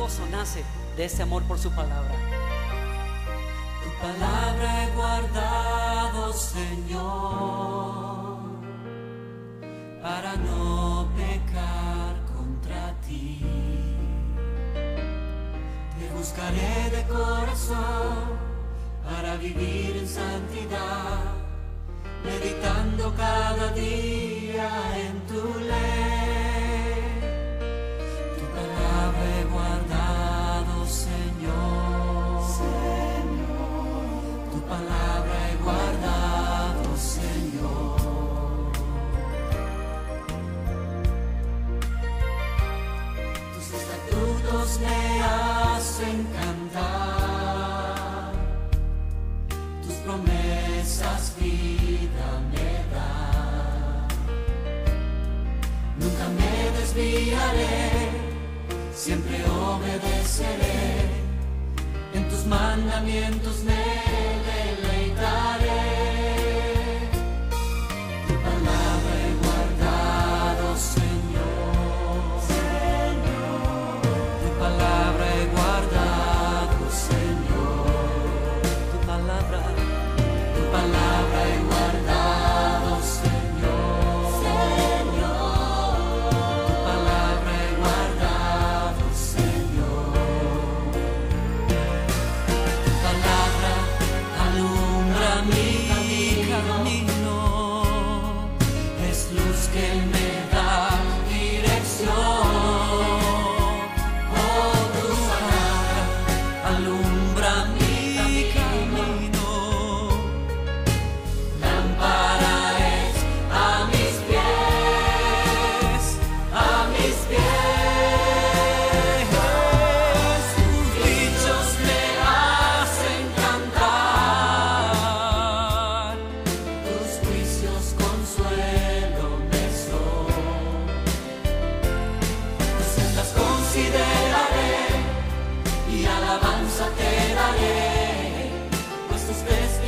gozo nace de ese amor por su palabra. Tu palabra he guardado, Señor, para no pecar contra ti. Te buscaré de corazón para vivir en santidad, meditando cada día en tu ley. Palabra he guardado, Señor. Tus estatutos me hacen cantar. Tus promesas vida me dan. Nunca me desviaré, siempre obedeceré. En tus mandamientos me palabras.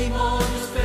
anymore.